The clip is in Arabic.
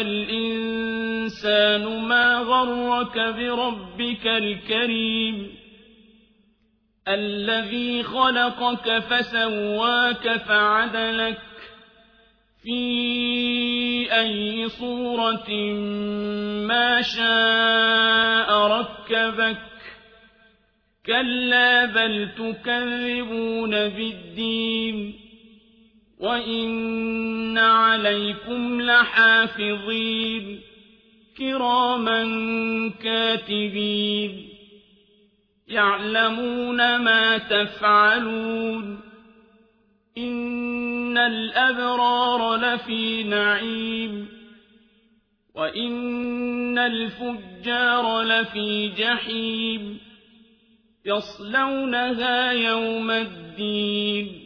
الإنسان ما غرك بربك الكريم الذي خلقك فسواك فعدلك في أي صورة ما شاء ركبك كلا بل تكذبون بالدين وإن عليكم لحافظين كراما كاتبين يعلمون ما تفعلون إن الأبرار لفي نعيم وإن الفجار لفي جحيم يصلونها يوم الدين